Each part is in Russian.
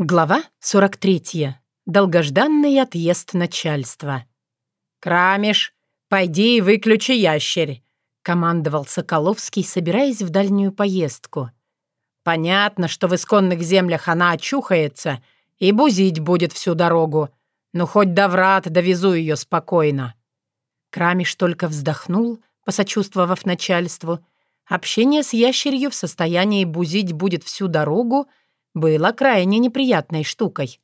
Глава 43. Долгожданный отъезд начальства. «Крамиш, пойди и выключи ящерь», — командовал Соколовский, собираясь в дальнюю поездку. «Понятно, что в исконных землях она очухается и бузить будет всю дорогу, но хоть до врат довезу ее спокойно». Крамиш только вздохнул, посочувствовав начальству. Общение с ящерью в состоянии бузить будет всю дорогу — было крайне неприятной штукой.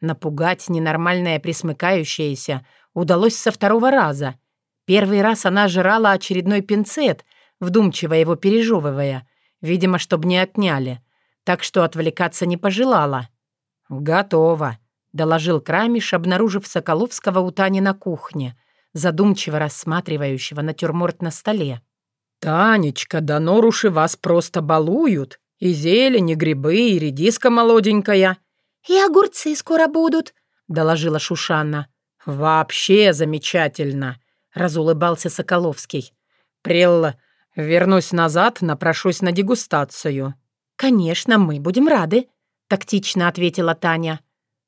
Напугать ненормальное присмыкающееся удалось со второго раза. Первый раз она жрала очередной пинцет, вдумчиво его пережевывая, видимо, чтобы не отняли, так что отвлекаться не пожелала. «Готово», — доложил Крамиш, обнаружив Соколовского у Тани на кухне, задумчиво рассматривающего натюрморт на столе. «Танечка, да норуши вас просто балуют!» И зелень, и грибы, и редиска молоденькая». «И огурцы скоро будут», — доложила Шушанна. «Вообще замечательно», — разулыбался Соколовский. «Прелла, вернусь назад, напрошусь на дегустацию». «Конечно, мы будем рады», — тактично ответила Таня.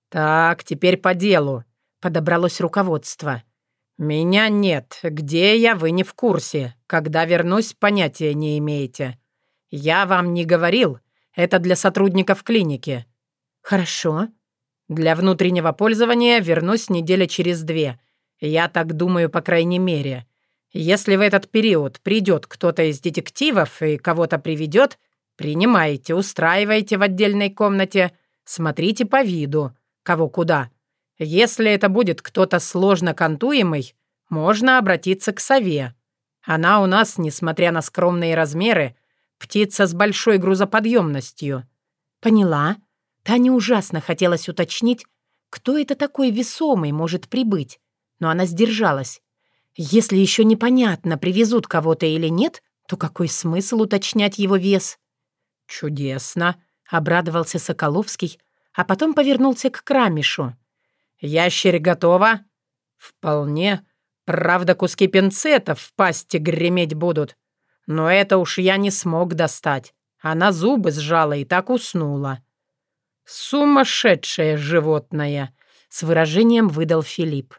«Так, теперь по делу», — подобралось руководство. «Меня нет. Где я, вы не в курсе. Когда вернусь, понятия не имеете. «Я вам не говорил. Это для сотрудников клиники». «Хорошо». «Для внутреннего пользования вернусь неделя через две. Я так думаю, по крайней мере. Если в этот период придет кто-то из детективов и кого-то приведет, принимайте, устраивайте в отдельной комнате, смотрите по виду, кого куда. Если это будет кто-то сложно контуемый, можно обратиться к сове. Она у нас, несмотря на скромные размеры, Птица с большой грузоподъемностью». «Поняла». Тане ужасно хотелось уточнить, кто это такой весомый может прибыть, но она сдержалась. Если еще непонятно, привезут кого-то или нет, то какой смысл уточнять его вес? «Чудесно», — обрадовался Соколовский, а потом повернулся к Крамишу. «Ящерь готова?» «Вполне. Правда, куски пинцетов в пасти греметь будут. Но это уж я не смог достать. Она зубы сжала и так уснула. «Сумасшедшее животное!» — с выражением выдал Филипп.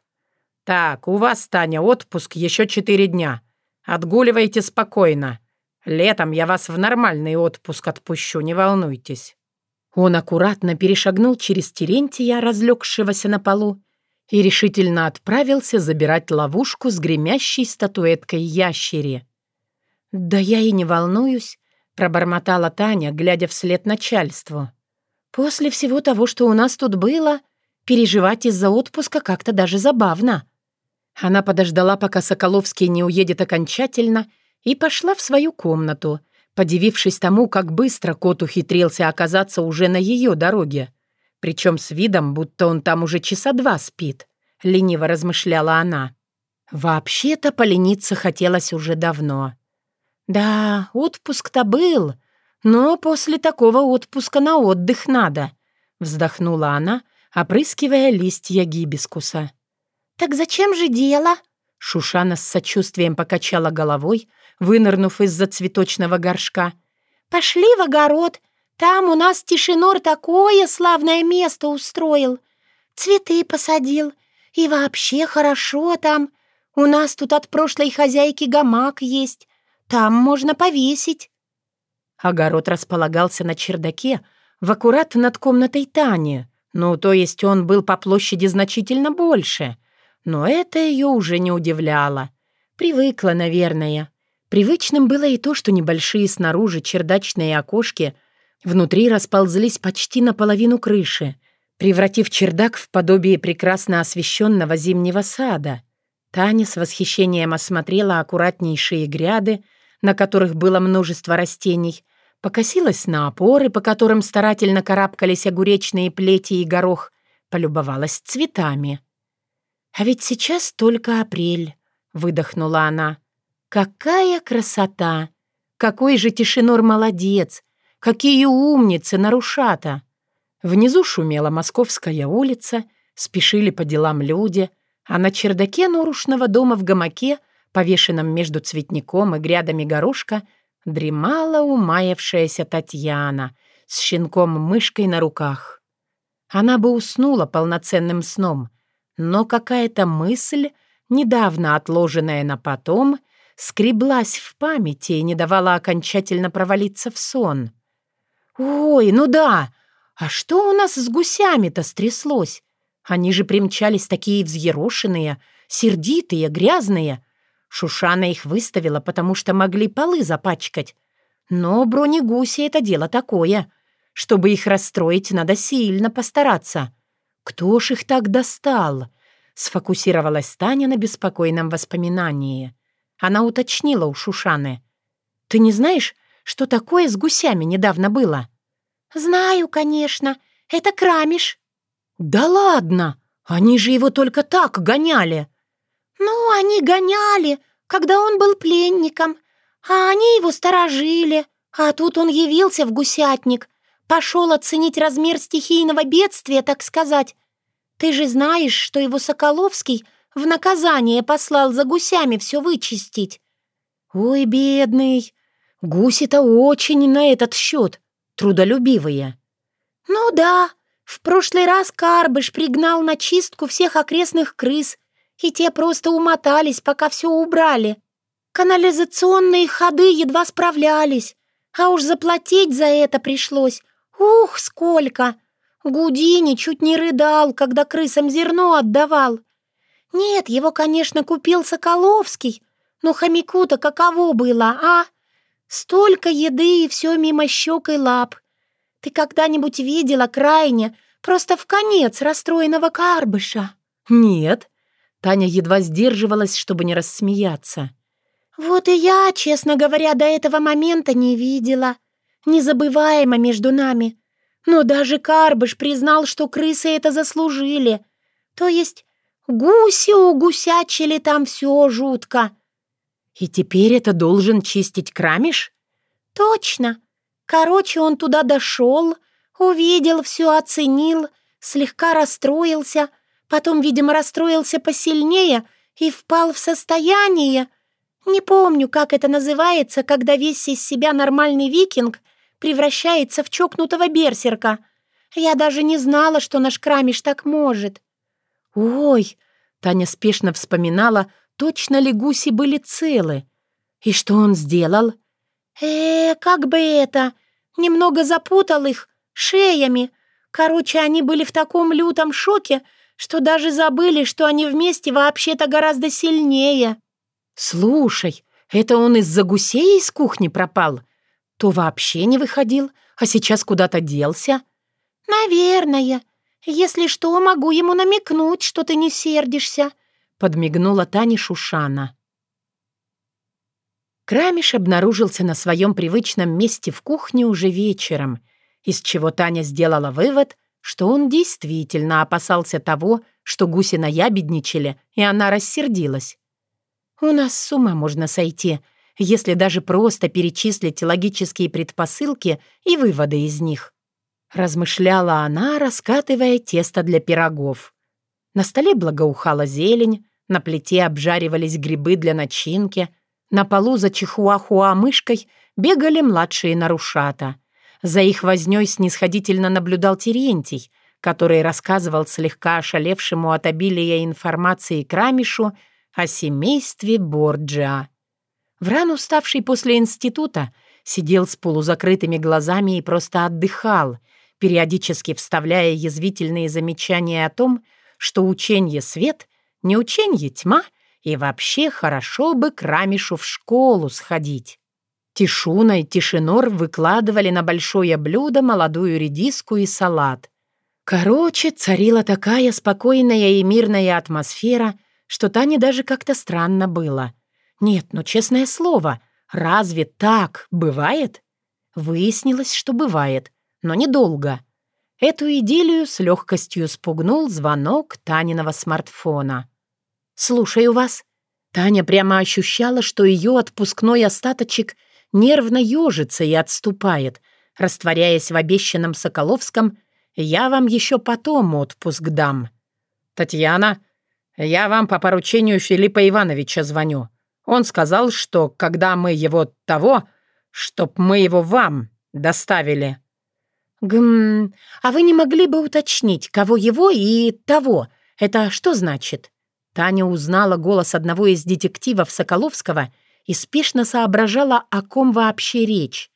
«Так, у вас, Таня, отпуск еще четыре дня. Отгуливайте спокойно. Летом я вас в нормальный отпуск отпущу, не волнуйтесь». Он аккуратно перешагнул через Терентия, разлегшегося на полу, и решительно отправился забирать ловушку с гремящей статуэткой ящери. «Да я и не волнуюсь», — пробормотала Таня, глядя вслед начальству. «После всего того, что у нас тут было, переживать из-за отпуска как-то даже забавно». Она подождала, пока Соколовский не уедет окончательно, и пошла в свою комнату, подивившись тому, как быстро кот ухитрился оказаться уже на ее дороге. Причем с видом, будто он там уже часа два спит, — лениво размышляла она. Вообще-то полениться хотелось уже давно. «Да, отпуск-то был, но после такого отпуска на отдых надо», — вздохнула она, опрыскивая листья гибискуса. «Так зачем же дело?» Шушана с сочувствием покачала головой, вынырнув из-за цветочного горшка. «Пошли в огород. Там у нас Тишинор такое славное место устроил. Цветы посадил. И вообще хорошо там. У нас тут от прошлой хозяйки гамак есть. Там можно повесить». Огород располагался на чердаке, в аккурат над комнатой Тани. Ну, то есть он был по площади значительно больше. Но это ее уже не удивляло. Привыкла, наверное. Привычным было и то, что небольшие снаружи чердачные окошки внутри расползлись почти наполовину крыши, превратив чердак в подобие прекрасно освещенного зимнего сада. Таня с восхищением осмотрела аккуратнейшие гряды, на которых было множество растений, покосилась на опоры, по которым старательно карабкались огуречные плети и горох, полюбовалась цветами. «А ведь сейчас только апрель», — выдохнула она. «Какая красота! Какой же Тишинор молодец! Какие умницы, нарушата!» Внизу шумела Московская улица, спешили по делам люди, а на чердаке норушного дома в гамаке повешенном между цветником и грядами горошка, дремала умаявшаяся Татьяна с щенком-мышкой на руках. Она бы уснула полноценным сном, но какая-то мысль, недавно отложенная на потом, скреблась в памяти и не давала окончательно провалиться в сон. «Ой, ну да! А что у нас с гусями-то стряслось? Они же примчались такие взъерошенные, сердитые, грязные. Шушана их выставила, потому что могли полы запачкать. Но бронегуси — это дело такое. Чтобы их расстроить, надо сильно постараться. Кто ж их так достал?» Сфокусировалась Таня на беспокойном воспоминании. Она уточнила у Шушаны. «Ты не знаешь, что такое с гусями недавно было?» «Знаю, конечно. Это Крамиш». «Да ладно! Они же его только так гоняли!» «Ну, они гоняли, когда он был пленником, а они его сторожили, а тут он явился в гусятник, пошел оценить размер стихийного бедствия, так сказать. Ты же знаешь, что его Соколовский в наказание послал за гусями все вычистить». «Ой, бедный! Гуси-то очень на этот счет трудолюбивые». «Ну да, в прошлый раз Карбыш пригнал на чистку всех окрестных крыс, и те просто умотались, пока все убрали. Канализационные ходы едва справлялись, а уж заплатить за это пришлось. Ух, сколько! Гудини чуть не рыдал, когда крысам зерно отдавал. Нет, его, конечно, купил Соколовский, но хомяку-то каково было, а? Столько еды и все мимо щек и лап. Ты когда-нибудь видела крайне, просто в конец расстроенного карбыша?» «Нет». Таня едва сдерживалась, чтобы не рассмеяться. «Вот и я, честно говоря, до этого момента не видела. Незабываемо между нами. Но даже Карбыш признал, что крысы это заслужили. То есть гуси угусячили там все жутко». «И теперь это должен чистить Крамиш?» «Точно. Короче, он туда дошел, увидел все, оценил, слегка расстроился, потом, видимо, расстроился посильнее и впал в состояние. Не помню, как это называется, когда весь из себя нормальный викинг превращается в чокнутого берсерка. Я даже не знала, что наш Крамиш так может. «Ой!» — Таня спешно вспоминала, точно ли гуси были целы. «И что он сделал?» «Э, как бы это? Немного запутал их шеями. Короче, они были в таком лютом шоке, что даже забыли, что они вместе вообще-то гораздо сильнее». «Слушай, это он из-за гусей из кухни пропал? То вообще не выходил, а сейчас куда-то делся?» «Наверное. Если что, могу ему намекнуть, что ты не сердишься», — подмигнула Таня Шушана. Крамиш обнаружился на своем привычном месте в кухне уже вечером, из чего Таня сделала вывод, что он действительно опасался того, что гуси наябедничали, и она рассердилась. «У нас с ума можно сойти, если даже просто перечислить логические предпосылки и выводы из них», размышляла она, раскатывая тесто для пирогов. На столе благоухала зелень, на плите обжаривались грибы для начинки — на полу за чихуахуа-мышкой бегали младшие нарушата. За их вознёй снисходительно наблюдал Терентий, который рассказывал слегка ошалевшему от обилия информации Крамишу о семействе Борджиа. Вран, уставший после института, сидел с полузакрытыми глазами и просто отдыхал, периодически вставляя язвительные замечания о том, что ученье свет, не ученье тьма — и вообще хорошо бы к Рамишу в школу сходить. Тишуна и Тишинор выкладывали на большое блюдо молодую редиску и салат. Короче, царила такая спокойная и мирная атмосфера, что Тане даже как-то странно было. Нет, ну честное слово, разве так бывает? Выяснилось, что бывает, но недолго. Эту идиллию с легкостью спугнул звонок Таниного смартфона. «Слушаю вас». Таня прямо ощущала, что ее отпускной остаточек нервно ежится и отступает, растворяясь в обещанном Соколовском «Я вам еще потом отпуск дам». «Татьяна, я вам по поручению Филиппа Ивановича звоню. Он сказал, что когда мы его того, чтоб мы его вам доставили». «Гм, а вы не могли бы уточнить, кого его и того? Это что значит?» Таня узнала голос одного из детективов Соколовского и спешно соображала, о ком вообще речь.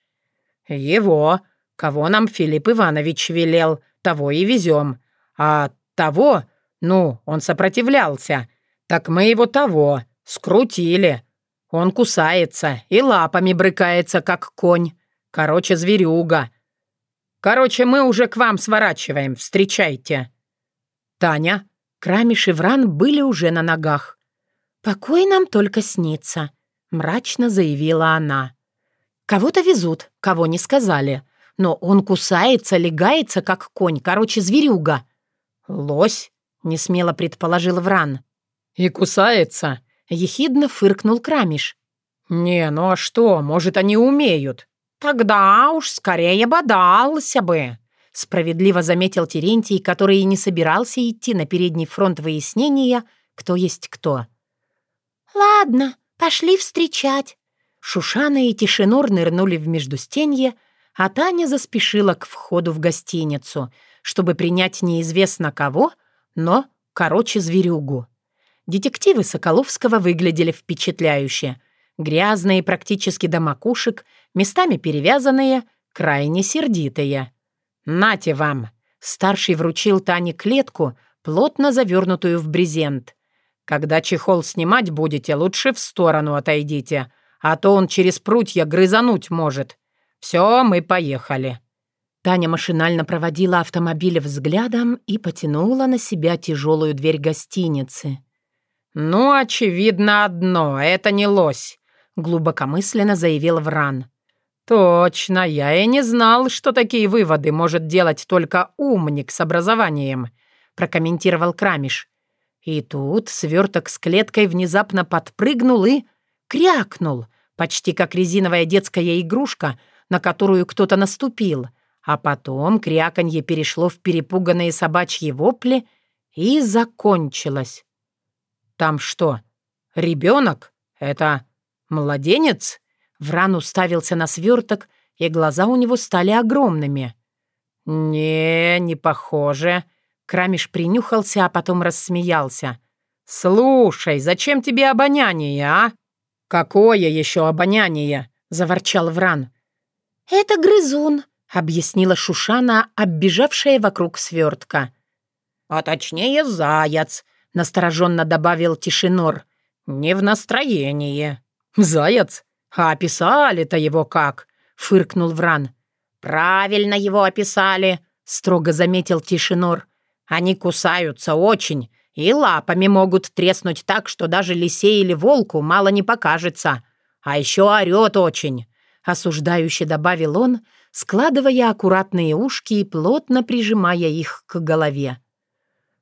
«Его. Кого нам Филипп Иванович велел, того и везем. А того, ну, он сопротивлялся. Так мы его того, скрутили. Он кусается и лапами брыкается, как конь. Короче, зверюга. Короче, мы уже к вам сворачиваем, встречайте». Таня, Крамиш и Вран были уже на ногах. «Покой нам только снится», — мрачно заявила она. «Кого-то везут, кого не сказали. Но он кусается, легается, как конь, короче, зверюга». «Лось?» — несмело предположил Вран. «И кусается?» — ехидно фыркнул Крамиш. «Не, ну а что, может, они умеют?» «Тогда уж скорее бодался бы», — справедливо заметил Терентий, который и не собирался идти на передний фронт выяснения, кто есть кто. «Ладно, пошли встречать». Шушана и Тишинор нырнули в междустенье, а Таня заспешила к входу в гостиницу, чтобы принять неизвестно кого, но, короче, зверюгу. Детективы Соколовского выглядели впечатляюще. Грязные практически до макушек, местами перевязанные, крайне сердитые. «Нате вам!» Старший вручил Тане клетку, плотно завернутую в брезент. «Когда чехол снимать будете, лучше в сторону отойдите, а то он через прутья грызануть может. Все, мы поехали». Таня машинально проводила автомобиль взглядом и потянула на себя тяжелую дверь гостиницы. «Ну, очевидно одно, это не лось», — глубокомысленно заявил Вран. «Точно, я и не знал, что такие выводы может делать только умник с образованием», — прокомментировал Крамиш. И тут сверток с клеткой внезапно подпрыгнул и крякнул, почти как резиновая детская игрушка, на которую кто-то наступил, а потом кряканье перешло в перепуганные собачьи вопли и закончилось. «Там что, ребенок? Это младенец?» Вран уставился на сверток, и глаза у него стали огромными. «Не, не похоже». Крамиш принюхался, а потом рассмеялся. «Слушай, зачем тебе обоняние, а?» «Какое еще обоняние?» — заворчал Вран. «Это грызун», — объяснила Шушана, оббежавшая вокруг свертка. «А точнее заяц», — настороженно добавил Тишинор. «Не в настроении». «Заяц? А описали-то его как?» — фыркнул Вран. «Правильно его описали», — строго заметил Тишинор. «Они кусаются очень, и лапами могут треснуть так, что даже лисе или волку мало не покажется. А еще орет очень», — осуждающе добавил он, складывая аккуратные ушки и плотно прижимая их к голове.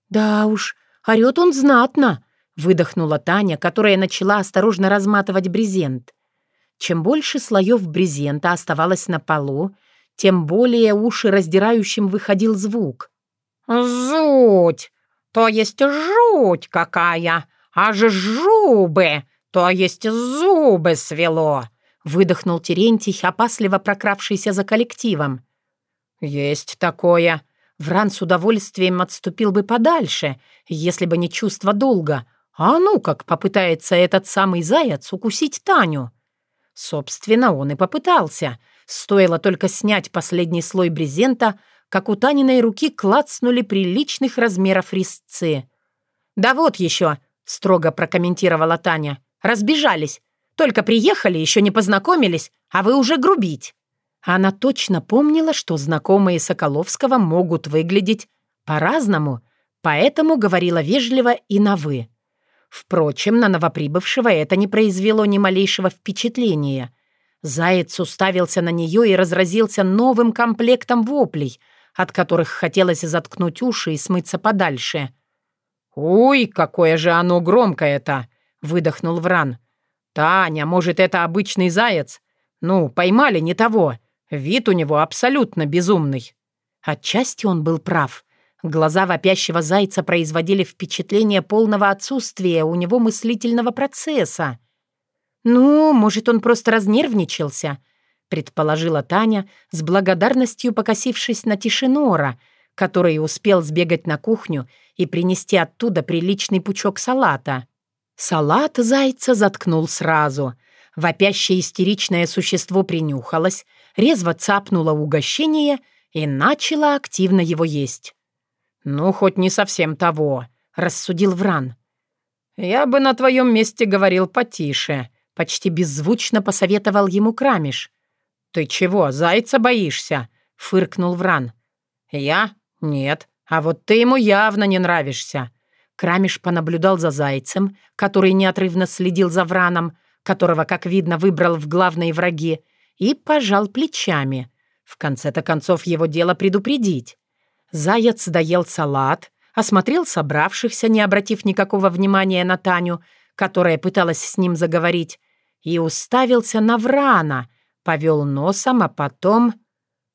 «Да уж, орет он знатно», — выдохнула Таня, которая начала осторожно разматывать брезент. Чем больше слоев брезента оставалось на полу, тем более уши раздирающим выходил звук. «Зуть! то есть жуть какая, аж жубы, то есть зубы свело!» выдохнул Терентий, опасливо прокравшийся за коллективом. «Есть такое!» Вран с удовольствием отступил бы подальше, если бы не чувство долга. А ну как попытается этот самый заяц укусить Таню? Собственно, он и попытался. Стоило только снять последний слой брезента, как у Таниной руки клацнули приличных размеров резцы. «Да вот еще», — строго прокомментировала Таня, — «разбежались. Только приехали, еще не познакомились, а вы уже грубить». Она точно помнила, что знакомые Соколовского могут выглядеть по-разному, поэтому говорила вежливо и на «вы». Впрочем, на новоприбывшего это не произвело ни малейшего впечатления. Заяц уставился на нее и разразился новым комплектом воплей — от которых хотелось заткнуть уши и смыться подальше. «Уй, какое же оно громкое-то!» — выдохнул Вран. «Таня, может, это обычный заяц? Ну, поймали не того. Вид у него абсолютно безумный». Отчасти он был прав. Глаза вопящего зайца производили впечатление полного отсутствия у него мыслительного процесса. «Ну, может, он просто разнервничался?» Предположила Таня, с благодарностью покосившись на тишинора, который успел сбегать на кухню и принести оттуда приличный пучок салата. Салат зайца заткнул сразу. Вопящее истеричное существо принюхалось, резво цапнуло угощение и начало активно его есть. «Ну, хоть не совсем того», — рассудил Вран. «Я бы на твоем месте говорил потише», — почти беззвучно посоветовал ему Крамиш. «Ты чего, зайца боишься?» — фыркнул Вран. «Я? Нет. А вот ты ему явно не нравишься». Крамиш понаблюдал за зайцем, который неотрывно следил за Враном, которого, как видно, выбрал в главные враги, и пожал плечами. В конце-то концов его дело предупредить. Заяц доел салат, осмотрел собравшихся, не обратив никакого внимания на Таню, которая пыталась с ним заговорить, и уставился на Врана, повел носом, а потом...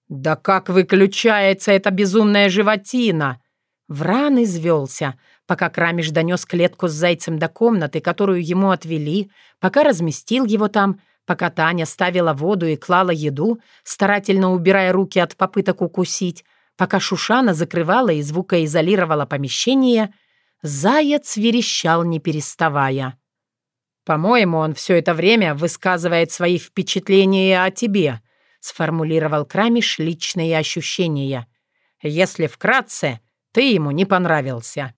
«Да как выключается эта безумная животина!» Вран извелся, пока Крамиш донес клетку с зайцем до комнаты, которую ему отвели, пока разместил его там, пока Таня ставила воду и клала еду, старательно убирая руки от попыток укусить, пока Шушана закрывала и звукоизолировала помещение, заяц верещал, не переставая. «По-моему, он все это время высказывает свои впечатления о тебе», сформулировал Крамиш личные ощущения. «Если вкратце, ты ему не понравился».